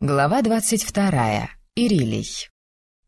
Глава двадцать вторая. Ирилий.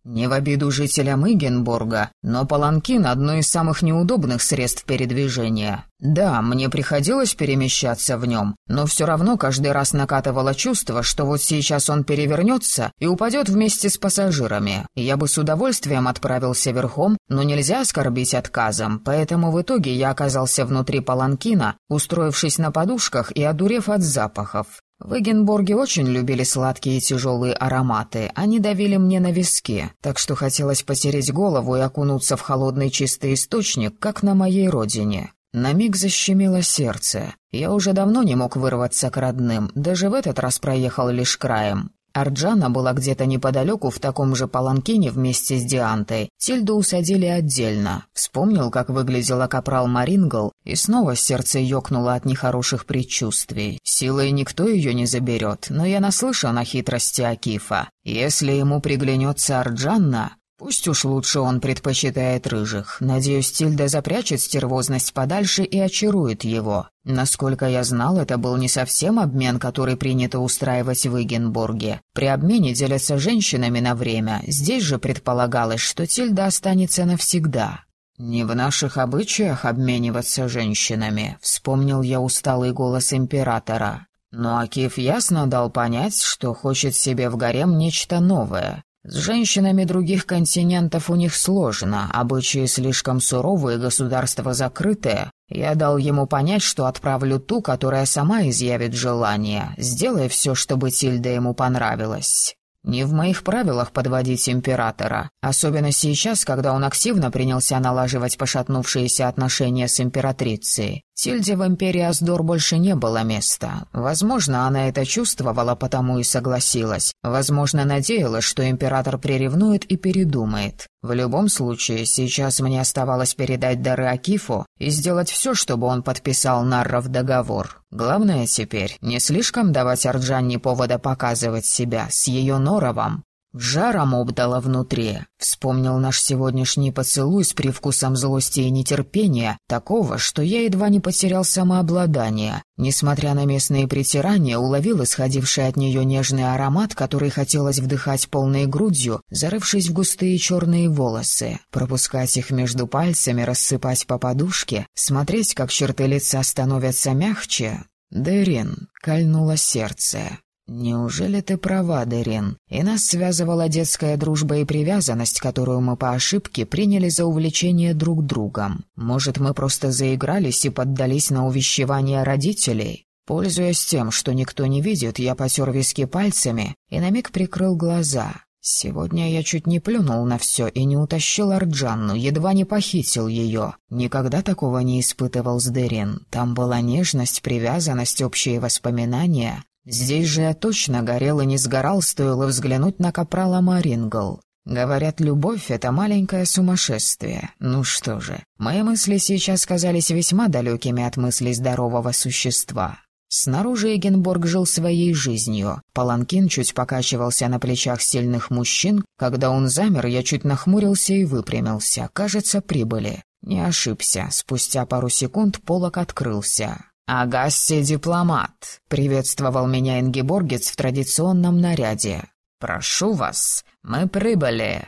Не в обиду жителям Игенбурга, но паланкин — одно из самых неудобных средств передвижения. Да, мне приходилось перемещаться в нем, но все равно каждый раз накатывало чувство, что вот сейчас он перевернется и упадет вместе с пассажирами. Я бы с удовольствием отправился верхом, но нельзя оскорбить отказом, поэтому в итоге я оказался внутри паланкина, устроившись на подушках и одурев от запахов. В Эгенборге очень любили сладкие и тяжелые ароматы, они давили мне на виски, так что хотелось потереть голову и окунуться в холодный чистый источник, как на моей родине. На миг защемило сердце. Я уже давно не мог вырваться к родным, даже в этот раз проехал лишь краем. Арджана была где-то неподалеку в таком же паланкине вместе с Диантой. Тильду усадили отдельно. Вспомнил, как выглядела капрал Марингл, и снова сердце ёкнуло от нехороших предчувствий. Силой никто ее не заберет, но я наслышан о хитрости Акифа. Если ему приглянется Арджанна, Пусть уж лучше он предпочитает рыжих. Надеюсь, Тильда запрячет стервозность подальше и очарует его. Насколько я знал, это был не совсем обмен, который принято устраивать в Игенбурге. При обмене делятся женщинами на время. Здесь же предполагалось, что Тильда останется навсегда. «Не в наших обычаях обмениваться женщинами», — вспомнил я усталый голос императора. Но Акиф ясно дал понять, что хочет себе в гарем нечто новое. С женщинами других континентов у них сложно, обычаи слишком суровые, государство закрытое. Я дал ему понять, что отправлю ту, которая сама изъявит желание. Сделай все, чтобы Тильда ему понравилась. Не в моих правилах подводить императора, особенно сейчас, когда он активно принялся налаживать пошатнувшиеся отношения с императрицей. Тильде в империи Аздор больше не было места. Возможно, она это чувствовала, потому и согласилась. Возможно, надеялась, что император приревнует и передумает. В любом случае, сейчас мне оставалось передать дары Акифу и сделать все, чтобы он подписал Нарров договор. Главное теперь не слишком давать Арджанне повода показывать себя с ее норовом, Жаром обдало внутри. Вспомнил наш сегодняшний поцелуй с привкусом злости и нетерпения, такого, что я едва не потерял самообладание. Несмотря на местные притирания, уловил исходивший от нее нежный аромат, который хотелось вдыхать полной грудью, зарывшись в густые черные волосы, пропускать их между пальцами, рассыпать по подушке, смотреть, как черты лица становятся мягче. Дерин, кольнуло сердце. «Неужели ты права, Дерин? И нас связывала детская дружба и привязанность, которую мы по ошибке приняли за увлечение друг другом. Может, мы просто заигрались и поддались на увещевание родителей?» Пользуясь тем, что никто не видит, я потер виски пальцами и на миг прикрыл глаза. Сегодня я чуть не плюнул на все и не утащил Арджанну, едва не похитил ее. Никогда такого не испытывал с Дерин. Там была нежность, привязанность, общие воспоминания. Здесь же я точно горел и не сгорал, стоило взглянуть на капрала Марингл. Говорят, любовь — это маленькое сумасшествие. Ну что же, мои мысли сейчас казались весьма далекими от мыслей здорового существа. Снаружи Эгенборг жил своей жизнью. Паланкин чуть покачивался на плечах сильных мужчин. Когда он замер, я чуть нахмурился и выпрямился. Кажется, прибыли. Не ошибся. Спустя пару секунд полок открылся. «Агасси дипломат», — приветствовал меня Ингеборгец в традиционном наряде. «Прошу вас, мы прибыли».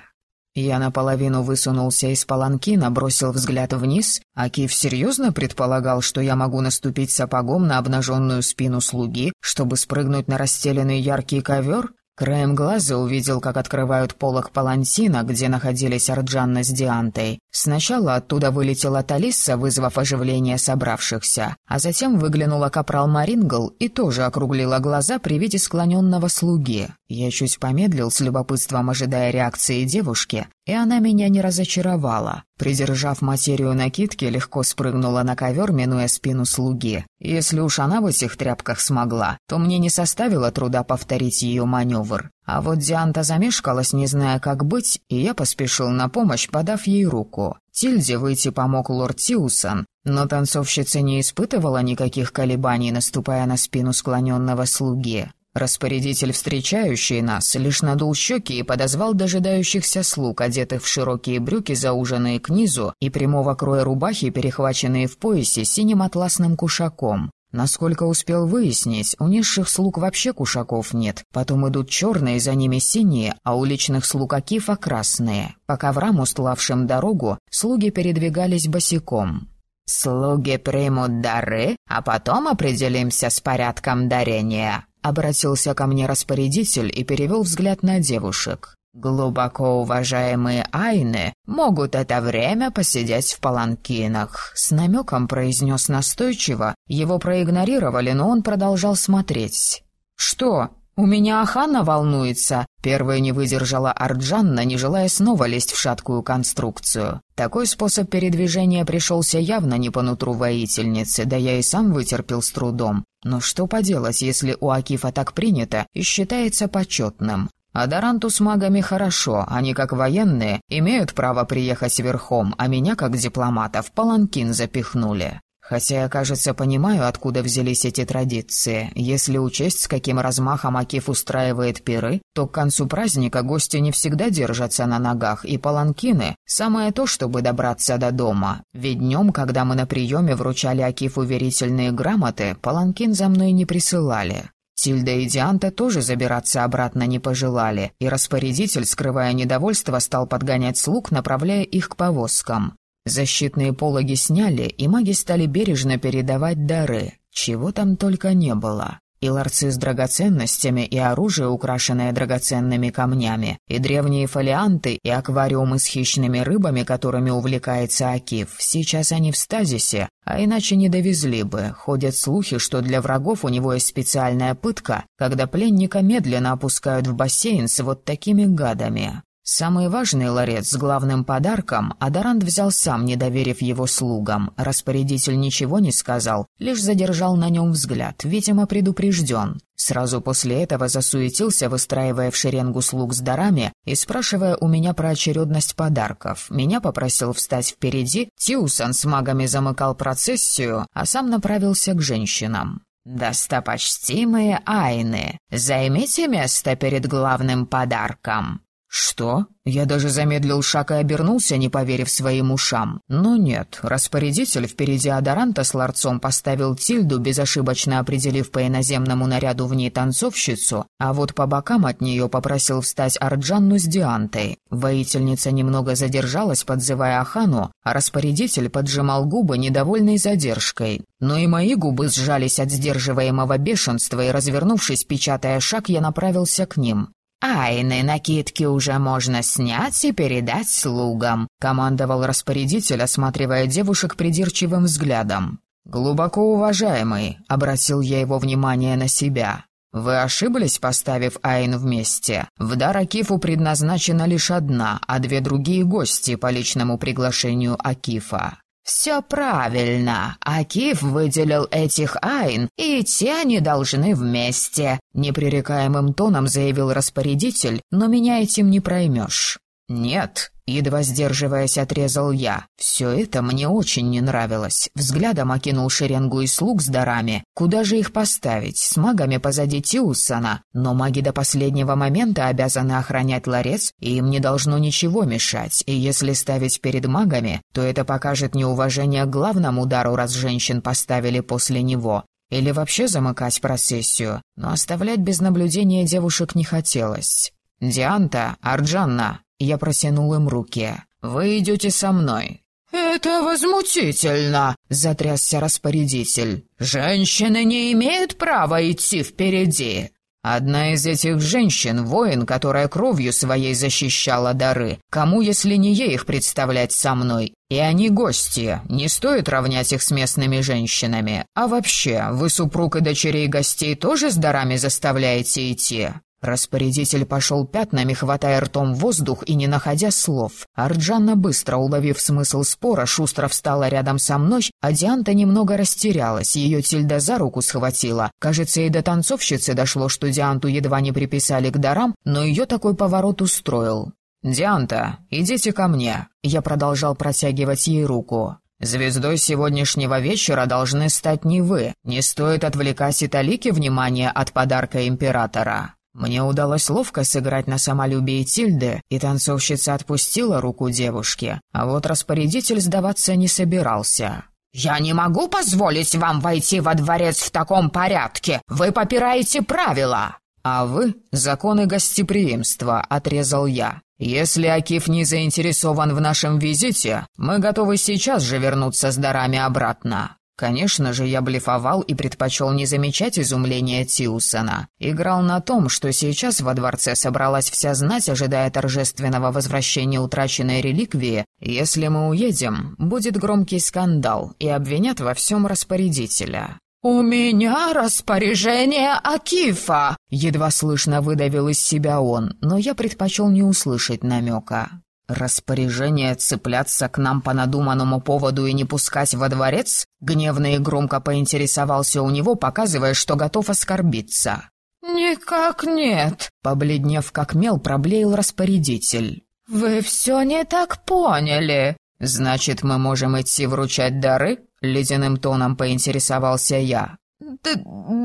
Я наполовину высунулся из паланкина, бросил взгляд вниз, а Киев серьезно предполагал, что я могу наступить сапогом на обнаженную спину слуги, чтобы спрыгнуть на расстеленный яркий ковер? Краем глаза увидел, как открывают полок палантина, где находились Арджанна с Диантой. Сначала оттуда вылетела Талисса, вызвав оживление собравшихся, а затем выглянула капрал Марингл и тоже округлила глаза при виде склоненного слуги. Я чуть помедлил с любопытством, ожидая реакции девушки, и она меня не разочаровала. Придержав материю накидки, легко спрыгнула на ковер, минуя спину слуги. Если уж она в этих тряпках смогла, то мне не составило труда повторить ее маневр. А вот Дианта замешкалась, не зная, как быть, и я поспешил на помощь, подав ей руку. Тильде выйти помог лорд Тиусон, но танцовщица не испытывала никаких колебаний, наступая на спину склоненного слуги. Распорядитель, встречающий нас, лишь надул щеки и подозвал дожидающихся слуг, одетых в широкие брюки, зауженные к низу, и прямого кроя рубахи, перехваченные в поясе синим атласным кушаком. Насколько успел выяснить, у низших слуг вообще кушаков нет. Потом идут черные, за ними синие, а у личных слуг Акифа красные. По коврам, устлавшим дорогу, слуги передвигались босиком. «Слуги примут дары, а потом определимся с порядком дарения», — обратился ко мне распорядитель и перевел взгляд на девушек. Глубоко уважаемые айны могут это время посидеть в паланкинах. С намеком произнес настойчиво. Его проигнорировали, но он продолжал смотреть. «Что? У меня Ахана волнуется?» Первая не выдержала Арджанна, не желая снова лезть в шаткую конструкцию. Такой способ передвижения пришелся явно не по нутру воительницы, да я и сам вытерпел с трудом. Но что поделать, если у Акифа так принято и считается почетным? Адаранту с магами хорошо, они как военные имеют право приехать верхом, а меня как дипломата в паланкин запихнули. Хотя я, кажется, понимаю, откуда взялись эти традиции. Если учесть, с каким размахом Акиф устраивает пиры, то к концу праздника гости не всегда держатся на ногах, и паланкины – самое то, чтобы добраться до дома. Ведь днем, когда мы на приеме вручали Акифу верительные грамоты, паланкин за мной не присылали. Тильда и Дианта тоже забираться обратно не пожелали, и распорядитель, скрывая недовольство, стал подгонять слуг, направляя их к повозкам. Защитные пологи сняли, и маги стали бережно передавать дары. Чего там только не было и ларцы с драгоценностями, и оружие, украшенное драгоценными камнями, и древние фолианты, и аквариумы с хищными рыбами, которыми увлекается Акиф. Сейчас они в стазисе, а иначе не довезли бы. Ходят слухи, что для врагов у него есть специальная пытка, когда пленника медленно опускают в бассейн с вот такими гадами. Самый важный ларец с главным подарком Адарант взял сам, не доверив его слугам. Распорядитель ничего не сказал, лишь задержал на нем взгляд, видимо, предупрежден. Сразу после этого засуетился, выстраивая в шеренгу слуг с дарами и спрашивая у меня про очередность подарков. Меня попросил встать впереди, Тиусан с магами замыкал процессию, а сам направился к женщинам. «Достопочтимые Айны, займите место перед главным подарком», «Что?» Я даже замедлил шаг и обернулся, не поверив своим ушам. Но нет, распорядитель впереди Адаранта с ларцом поставил Тильду, безошибочно определив по иноземному наряду в ней танцовщицу, а вот по бокам от нее попросил встать Арджанну с Диантой. Воительница немного задержалась, подзывая Ахану, а распорядитель поджимал губы, недовольной задержкой. Но и мои губы сжались от сдерживаемого бешенства, и, развернувшись, печатая шаг, я направился к ним. «Айны накидки уже можно снять и передать слугам», — командовал распорядитель, осматривая девушек придирчивым взглядом. «Глубоко уважаемый», — обратил я его внимание на себя. «Вы ошиблись, поставив Айн вместе? В дар Акифу предназначена лишь одна, а две другие гости по личному приглашению Акифа. «Все правильно. Акиф выделил этих айн, и те они должны вместе», — непререкаемым тоном заявил распорядитель, но меня этим не проймешь. «Нет», — едва сдерживаясь, отрезал я. «Все это мне очень не нравилось». Взглядом окинул шеренгу и слуг с дарами. Куда же их поставить? С магами позади Тиусона. Но маги до последнего момента обязаны охранять ларец, и им не должно ничего мешать. И если ставить перед магами, то это покажет неуважение к главному удару, раз женщин поставили после него. Или вообще замыкать процессию. Но оставлять без наблюдения девушек не хотелось. «Дианта, Арджанна, я протянул им руки. «Вы идете со мной». «Это возмутительно!» — затрясся распорядитель. «Женщины не имеют права идти впереди!» «Одна из этих женщин — воин, которая кровью своей защищала дары. Кому, если не ей, их представлять со мной? И они гости. Не стоит равнять их с местными женщинами. А вообще, вы супруг и дочерей гостей тоже с дарами заставляете идти?» Распорядитель пошел пятнами, хватая ртом воздух и не находя слов. Арджанна, быстро уловив смысл спора, шустро встала рядом со мной, а Дианта немного растерялась, ее Тильда за руку схватила. Кажется, и до танцовщицы дошло, что Дианту едва не приписали к дарам, но ее такой поворот устроил. «Дианта, идите ко мне», — я продолжал протягивать ей руку. «Звездой сегодняшнего вечера должны стать не вы. Не стоит отвлекать Италики внимание от подарка императора». Мне удалось ловко сыграть на самолюбие Тильды, и танцовщица отпустила руку девушки, а вот распорядитель сдаваться не собирался. «Я не могу позволить вам войти во дворец в таком порядке. Вы попираете правила». «А вы — законы гостеприимства», — отрезал я. «Если Акиф не заинтересован в нашем визите, мы готовы сейчас же вернуться с дарами обратно». Конечно же, я блефовал и предпочел не замечать изумления Тиусона. Играл на том, что сейчас во дворце собралась вся знать, ожидая торжественного возвращения утраченной реликвии. Если мы уедем, будет громкий скандал и обвинят во всем распорядителя. «У меня распоряжение Акифа!» Едва слышно выдавил из себя он, но я предпочел не услышать намека. «Распоряжение цепляться к нам по надуманному поводу и не пускать во дворец?» Гневно и громко поинтересовался у него, показывая, что готов оскорбиться. «Никак нет», — побледнев как мел, проблеял распорядитель. «Вы все не так поняли». «Значит, мы можем идти вручать дары?» — ледяным тоном поинтересовался я. «Да...»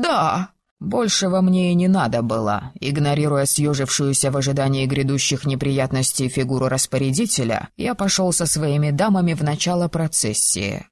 да. Большего мне и не надо было. Игнорируя съежившуюся в ожидании грядущих неприятностей фигуру распорядителя, я пошел со своими дамами в начало процессии.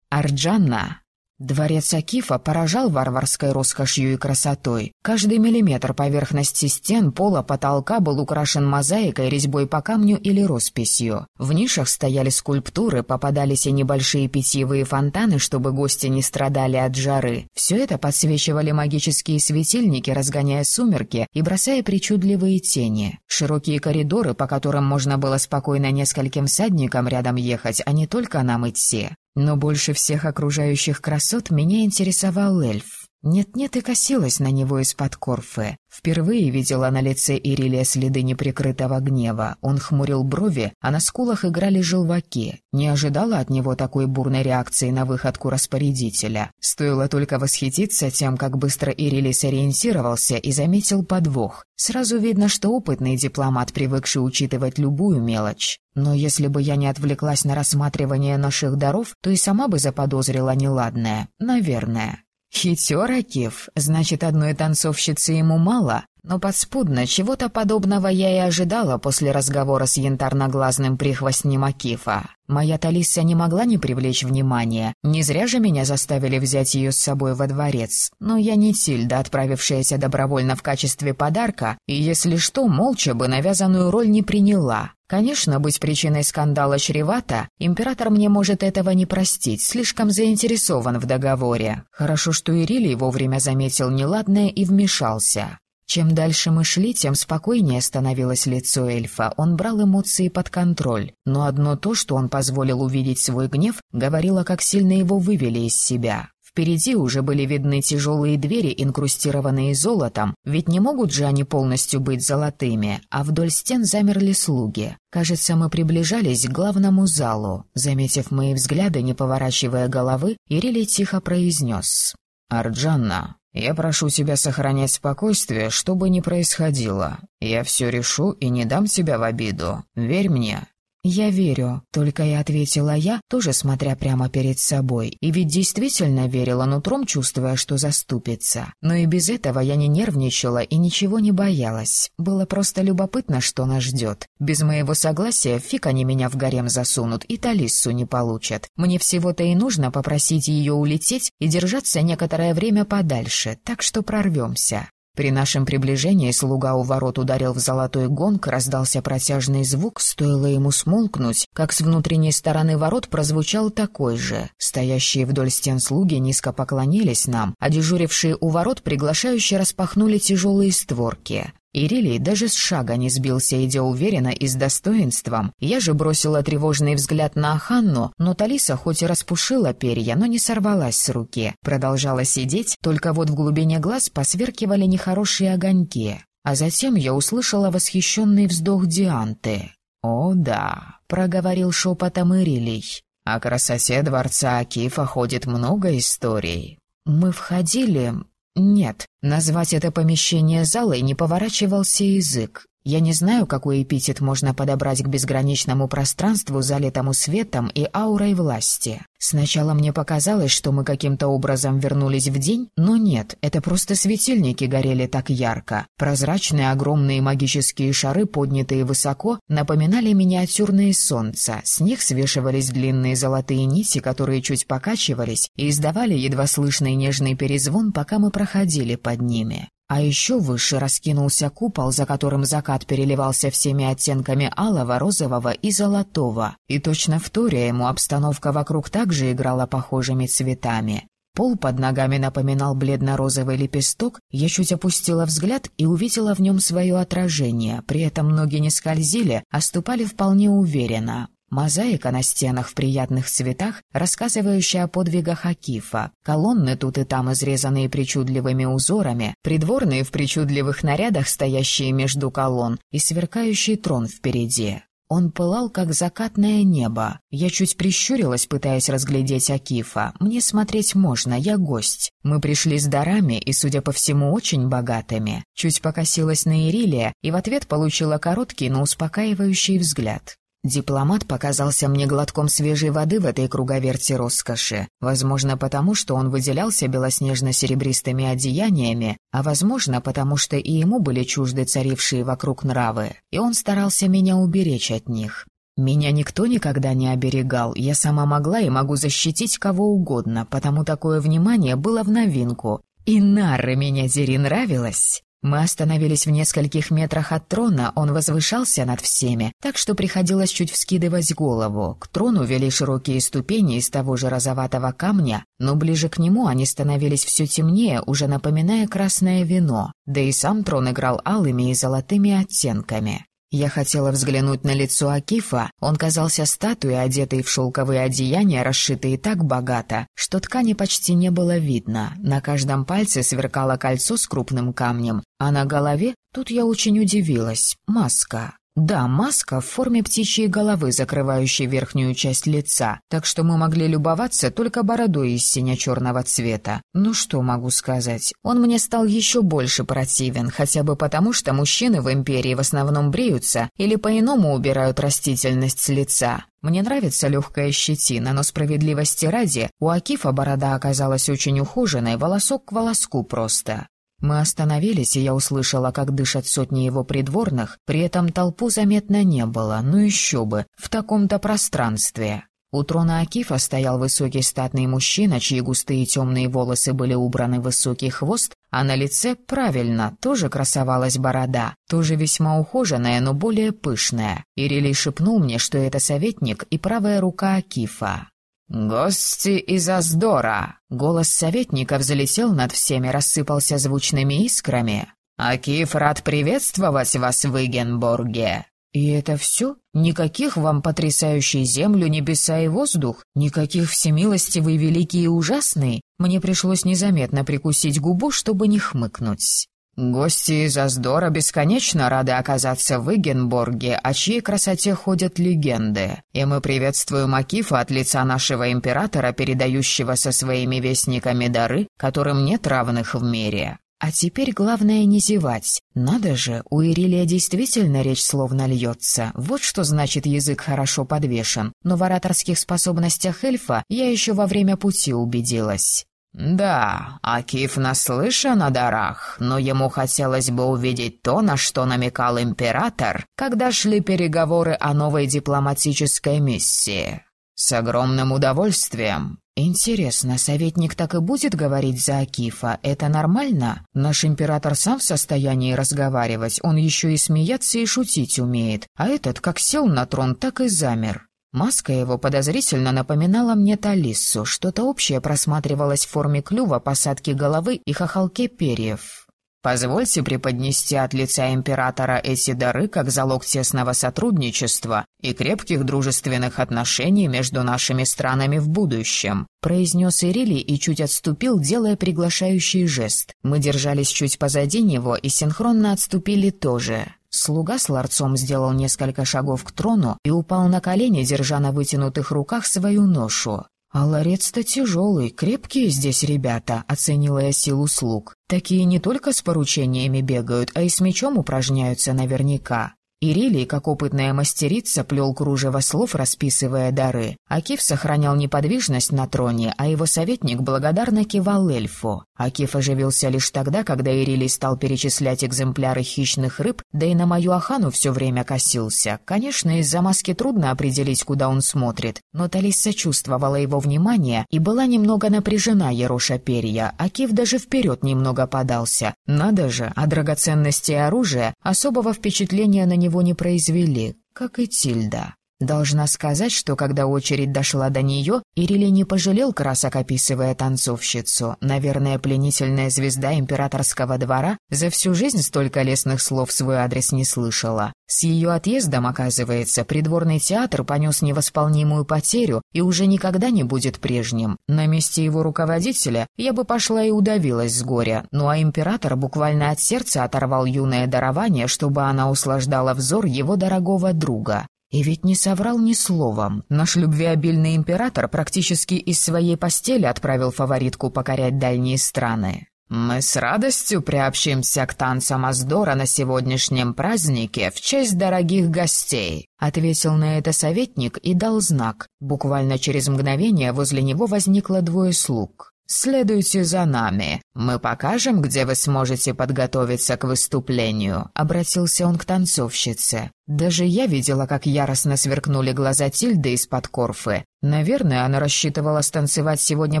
Арджанна Дворец Акифа поражал варварской роскошью и красотой. Каждый миллиметр поверхности стен, пола, потолка был украшен мозаикой, резьбой по камню или росписью. В нишах стояли скульптуры, попадались и небольшие питьевые фонтаны, чтобы гости не страдали от жары. Все это подсвечивали магические светильники, разгоняя сумерки и бросая причудливые тени. Широкие коридоры, по которым можно было спокойно нескольким всадникам рядом ехать, а не только нам идти. Но больше всех окружающих красот меня интересовал эльф. Нет-нет и косилась на него из-под корфы. Впервые видела на лице Ирилия следы неприкрытого гнева. Он хмурил брови, а на скулах играли желваки. Не ожидала от него такой бурной реакции на выходку распорядителя. Стоило только восхититься тем, как быстро Ирилий сориентировался и заметил подвох. Сразу видно, что опытный дипломат, привыкший учитывать любую мелочь. Но если бы я не отвлеклась на рассматривание наших даров, то и сама бы заподозрила неладное. Наверное. Хитер Акиф, значит, одной танцовщицы ему мало, но подспудно чего-то подобного я и ожидала после разговора с янтарноглазным прихвостнем Акифа. Моя Талиса не могла не привлечь внимания, не зря же меня заставили взять ее с собой во дворец. Но я не Тильда, отправившаяся добровольно в качестве подарка, и, если что, молча бы навязанную роль не приняла. Конечно, быть причиной скандала чревато, император мне может этого не простить, слишком заинтересован в договоре. Хорошо, что Ирилий вовремя заметил неладное и вмешался. Чем дальше мы шли, тем спокойнее становилось лицо эльфа. Он брал эмоции под контроль. Но одно то, что он позволил увидеть свой гнев, говорило, как сильно его вывели из себя. Впереди уже были видны тяжелые двери, инкрустированные золотом, ведь не могут же они полностью быть золотыми, а вдоль стен замерли слуги. Кажется, мы приближались к главному залу. Заметив мои взгляды, не поворачивая головы, Ирили тихо произнес. «Арджанна, я прошу тебя сохранять спокойствие, что бы ни происходило. Я все решу и не дам тебя в обиду. Верь мне, «Я верю», — только и ответила я, тоже смотря прямо перед собой. И ведь действительно верила нутром, чувствуя, что заступится. Но и без этого я не нервничала и ничего не боялась. Было просто любопытно, что нас ждет. Без моего согласия фиг они меня в гарем засунут и Талиссу не получат. Мне всего-то и нужно попросить ее улететь и держаться некоторое время подальше, так что прорвемся. При нашем приближении слуга у ворот ударил в золотой гонг, раздался протяжный звук, стоило ему смолкнуть, как с внутренней стороны ворот прозвучал такой же. Стоящие вдоль стен слуги низко поклонились нам, а дежурившие у ворот приглашающие распахнули тяжелые створки. Ирилий даже с шага не сбился, идя уверенно и с достоинством. Я же бросила тревожный взгляд на Аханну, но Талиса хоть и распушила перья, но не сорвалась с руки. Продолжала сидеть, только вот в глубине глаз посверкивали нехорошие огоньки. А затем я услышала восхищенный вздох Дианты. «О да», — проговорил шепотом Ирилий. «О красоте дворца Акифа ходит много историй». Мы входили, нет, назвать это помещение залой не поворачивался язык. Я не знаю, какой эпитет можно подобрать к безграничному пространству, залитому светом и аурой власти. Сначала мне показалось, что мы каким-то образом вернулись в день, но нет, это просто светильники горели так ярко. Прозрачные огромные магические шары, поднятые высоко, напоминали миниатюрные солнца. С них свешивались длинные золотые нити, которые чуть покачивались и издавали едва слышный нежный перезвон, пока мы проходили под ними. А еще выше раскинулся купол, за которым закат переливался всеми оттенками алого, розового и золотого. И точно вторя ему обстановка вокруг также играла похожими цветами. Пол под ногами напоминал бледно-розовый лепесток, я чуть опустила взгляд и увидела в нем свое отражение, при этом ноги не скользили, а ступали вполне уверенно. Мозаика на стенах в приятных цветах, рассказывающая о подвигах Акифа. Колонны тут и там изрезанные причудливыми узорами, придворные в причудливых нарядах, стоящие между колонн, и сверкающий трон впереди. Он пылал, как закатное небо. Я чуть прищурилась, пытаясь разглядеть Акифа. Мне смотреть можно, я гость. Мы пришли с дарами и, судя по всему, очень богатыми. Чуть покосилась на Ирилия и в ответ получила короткий, но успокаивающий взгляд. Дипломат показался мне глотком свежей воды в этой круговерти роскоши, возможно, потому что он выделялся белоснежно-серебристыми одеяниями, а возможно, потому что и ему были чужды царившие вокруг нравы, и он старался меня уберечь от них. Меня никто никогда не оберегал, я сама могла и могу защитить кого угодно, потому такое внимание было в новинку. И Нарра меня Зери нравилась. Мы остановились в нескольких метрах от трона, он возвышался над всеми, так что приходилось чуть вскидывать голову. К трону вели широкие ступени из того же розоватого камня, но ближе к нему они становились все темнее, уже напоминая красное вино, да и сам трон играл алыми и золотыми оттенками. Я хотела взглянуть на лицо Акифа, он казался статуей, одетой в шелковые одеяния, расшитые так богато, что ткани почти не было видно. На каждом пальце сверкало кольцо с крупным камнем, а на голове, тут я очень удивилась, маска. Да, маска в форме птичьей головы, закрывающей верхнюю часть лица, так что мы могли любоваться только бородой из синя-черного цвета. Ну что могу сказать, он мне стал еще больше противен, хотя бы потому, что мужчины в империи в основном бреются или по-иному убирают растительность с лица. Мне нравится легкая щетина, но справедливости ради, у Акифа борода оказалась очень ухоженной, волосок к волоску просто. Мы остановились, и я услышала, как дышат сотни его придворных, при этом толпу заметно не было, ну еще бы, в таком-то пространстве. У трона Акифа стоял высокий статный мужчина, чьи густые темные волосы были убраны в высокий хвост, а на лице, правильно, тоже красовалась борода, тоже весьма ухоженная, но более пышная. Ирилий шепнул мне, что это советник и правая рука Акифа. «Гости из Аздора!» Голос советника взлетел над всеми, рассыпался звучными искрами. «Акиф рад приветствовать вас в Игенборге!» «И это все? Никаких вам потрясающей землю, небеса и воздух? Никаких всемилостивый, великий и ужасный?» Мне пришлось незаметно прикусить губу, чтобы не хмыкнуть. Гости из Аздора бесконечно рады оказаться в Игенборге, о чьей красоте ходят легенды. И мы приветствуем Акифа от лица нашего императора, передающего со своими вестниками дары, которым нет равных в мире. А теперь главное не зевать. Надо же, у Ирилия действительно речь словно льется. Вот что значит язык хорошо подвешен. Но в ораторских способностях эльфа я еще во время пути убедилась. «Да, Акиф наслышан о дарах, но ему хотелось бы увидеть то, на что намекал император, когда шли переговоры о новой дипломатической миссии. С огромным удовольствием. Интересно, советник так и будет говорить за Акифа? Это нормально? Наш император сам в состоянии разговаривать, он еще и смеяться и шутить умеет, а этот как сел на трон, так и замер». Маска его подозрительно напоминала мне Талиссу, что-то общее просматривалось в форме клюва, посадки головы и хохолке перьев. Позвольте преподнести от лица императора эти дары как залог тесного сотрудничества и крепких дружественных отношений между нашими странами в будущем», произнес Ирили и чуть отступил, делая приглашающий жест. Мы держались чуть позади него и синхронно отступили тоже. Слуга с ларцом сделал несколько шагов к трону и упал на колени, держа на вытянутых руках свою ношу. «А ларец-то тяжелый, крепкие здесь ребята», — оценила я силу слуг. «Такие не только с поручениями бегают, а и с мечом упражняются наверняка». Ирилий, как опытная мастерица, плел кружево слов, расписывая дары. Акиф сохранял неподвижность на троне, а его советник благодарно кивал эльфу. Акиф оживился лишь тогда, когда Ирилий стал перечислять экземпляры хищных рыб, да и на мою Ахану все время косился. Конечно, из-за маски трудно определить, куда он смотрит, но Талис сочувствовала его внимание и была немного напряжена Ероша перья. Акиф даже вперед немного подался. Надо же, а драгоценности и оружие особого впечатления на него него не произвели, как и Тильда. Должна сказать, что когда очередь дошла до нее, Ирили не пожалел красок, описывая танцовщицу. Наверное, пленительная звезда императорского двора за всю жизнь столько лестных слов в свой адрес не слышала. С ее отъездом, оказывается, придворный театр понес невосполнимую потерю и уже никогда не будет прежним. На месте его руководителя я бы пошла и удавилась с горя, ну а император буквально от сердца оторвал юное дарование, чтобы она услаждала взор его дорогого друга. И ведь не соврал ни словом. Наш любвеобильный император практически из своей постели отправил фаворитку покорять дальние страны. «Мы с радостью приобщимся к танцам Аздора на сегодняшнем празднике в честь дорогих гостей», — ответил на это советник и дал знак. Буквально через мгновение возле него возникло двое слуг. «Следуйте за нами. Мы покажем, где вы сможете подготовиться к выступлению», — обратился он к танцовщице. Даже я видела, как яростно сверкнули глаза Тильды из-под корфы. Наверное, она рассчитывала станцевать сегодня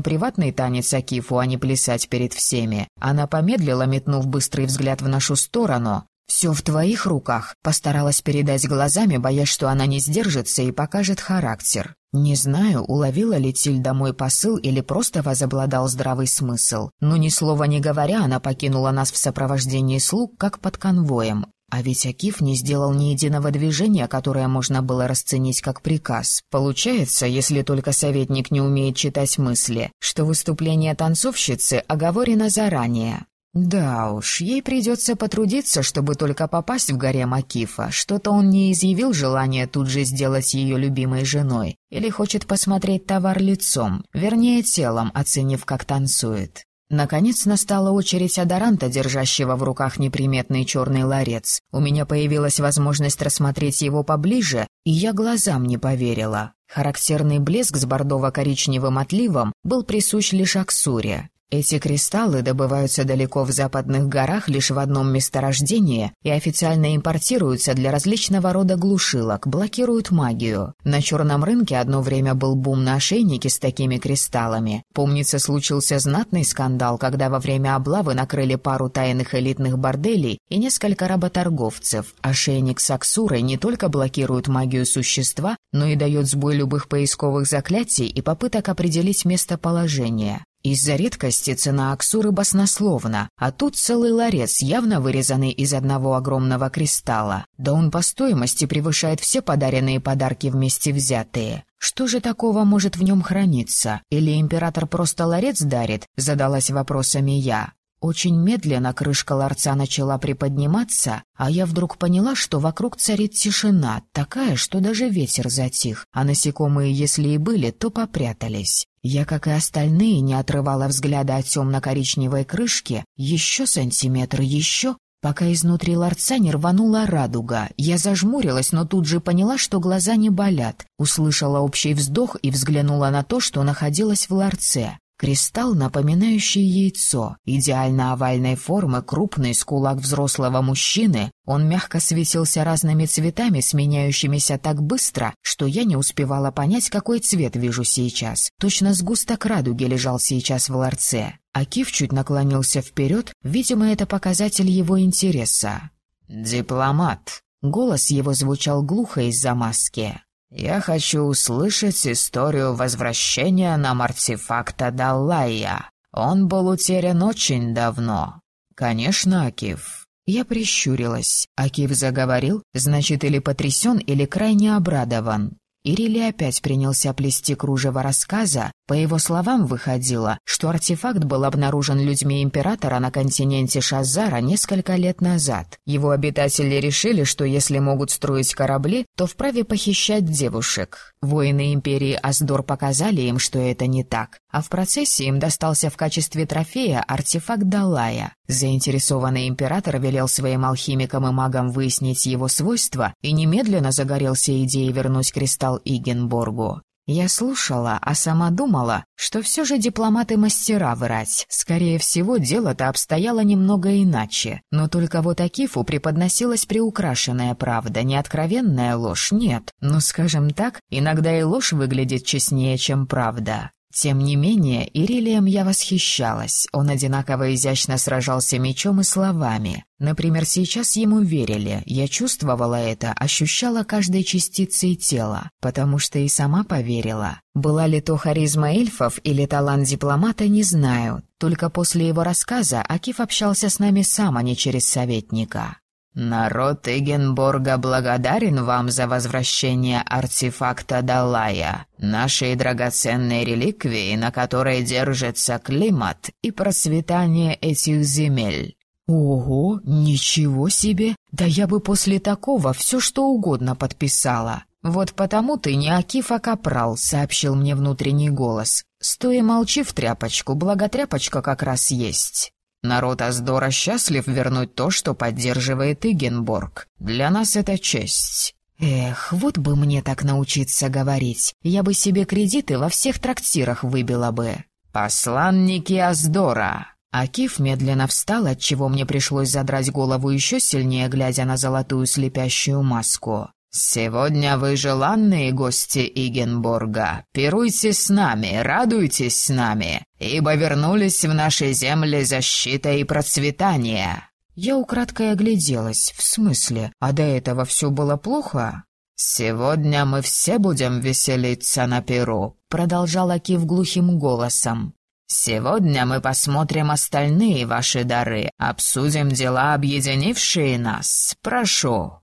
приватный танец Акифу, а не плясать перед всеми. Она помедлила, метнув быстрый взгляд в нашу сторону. «Все в твоих руках», — постаралась передать глазами, боясь, что она не сдержится и покажет характер. Не знаю, уловила ли Тильда мой посыл или просто возобладал здравый смысл, но ни слова не говоря, она покинула нас в сопровождении слуг, как под конвоем. А ведь Акиф не сделал ни единого движения, которое можно было расценить как приказ. Получается, если только советник не умеет читать мысли, что выступление танцовщицы оговорено заранее. Да уж, ей придется потрудиться, чтобы только попасть в горе Макифа. Что-то он не изъявил желания тут же сделать ее любимой женой. Или хочет посмотреть товар лицом, вернее телом, оценив, как танцует. Наконец настала очередь Адаранта, держащего в руках неприметный черный ларец. У меня появилась возможность рассмотреть его поближе, и я глазам не поверила. Характерный блеск с бордово-коричневым отливом был присущ лишь Аксуре. Эти кристаллы добываются далеко в западных горах лишь в одном месторождении и официально импортируются для различного рода глушилок, блокируют магию. На черном рынке одно время был бум на ошейники с такими кристаллами. Помнится, случился знатный скандал, когда во время облавы накрыли пару тайных элитных борделей и несколько работорговцев. Ошейник с аксурой не только блокирует магию существа, но и дает сбой любых поисковых заклятий и попыток определить местоположение. Из-за редкости цена аксуры баснословна, а тут целый ларец, явно вырезанный из одного огромного кристалла. Да он по стоимости превышает все подаренные подарки вместе взятые. Что же такого может в нем храниться? Или император просто ларец дарит? Задалась вопросами я. Очень медленно крышка ларца начала приподниматься, а я вдруг поняла, что вокруг царит тишина, такая, что даже ветер затих, а насекомые, если и были, то попрятались. Я, как и остальные, не отрывала взгляда от темно-коричневой крышки, еще сантиметр, еще, пока изнутри ларца не рванула радуга. Я зажмурилась, но тут же поняла, что глаза не болят. Услышала общий вздох и взглянула на то, что находилось в ларце. Кристалл, напоминающий яйцо, идеально овальной формы, крупный, с кулак взрослого мужчины, он мягко светился разными цветами, сменяющимися так быстро, что я не успевала понять, какой цвет вижу сейчас. Точно сгусток радуги лежал сейчас в ларце. Акиф чуть наклонился вперед, видимо, это показатель его интереса. «Дипломат». Голос его звучал глухо из-за маски. Я хочу услышать историю возвращения нам артефакта Даллая. Он был утерян очень давно. Конечно, Акив. Я прищурилась. Акив заговорил, значит, или потрясен, или крайне обрадован. Ирили опять принялся плести кружево рассказа. По его словам, выходило, что артефакт был обнаружен людьми императора на континенте Шазара несколько лет назад. Его обитатели решили, что если могут строить корабли, то вправе похищать девушек. Воины империи Аздор показали им, что это не так, а в процессе им достался в качестве трофея артефакт Далая. Заинтересованный император велел своим алхимикам и магам выяснить его свойства и немедленно загорелся идеей вернуть кристалл Игенборгу. Я слушала, а сама думала, что все же дипломаты мастера врать. Скорее всего, дело-то обстояло немного иначе. Но только вот Акифу преподносилась приукрашенная правда, не откровенная ложь, нет. Но, скажем так, иногда и ложь выглядит честнее, чем правда. Тем не менее, Ирилием я восхищалась. Он одинаково изящно сражался мечом и словами. Например, сейчас ему верили. Я чувствовала это, ощущала каждой частицей тела, потому что и сама поверила. Была ли то харизма эльфов или талант дипломата, не знаю. Только после его рассказа Акиф общался с нами сам, а не через советника. «Народ Игенборга благодарен вам за возвращение артефакта Далая, нашей драгоценной реликвии, на которой держится климат и процветание этих земель». «Ого, ничего себе! Да я бы после такого все что угодно подписала. Вот потому ты не Акиф, а Капрал», — сообщил мне внутренний голос. «Стой и молчи в тряпочку, благо тряпочка как раз есть». Народ Аздора счастлив вернуть то, что поддерживает Игенборг. Для нас это честь. Эх, вот бы мне так научиться говорить. Я бы себе кредиты во всех трактирах выбила бы. Посланники Аздора. Акиф медленно встал, отчего мне пришлось задрать голову еще сильнее, глядя на золотую слепящую маску. «Сегодня вы желанные гости Игенборга. Пируйте с нами, радуйтесь с нами, ибо вернулись в наши земли защита и процветание». Я украдкой огляделась. В смысле? А до этого все было плохо? «Сегодня мы все будем веселиться на Перу», — продолжал Акив глухим голосом. «Сегодня мы посмотрим остальные ваши дары, обсудим дела, объединившие нас. Прошу».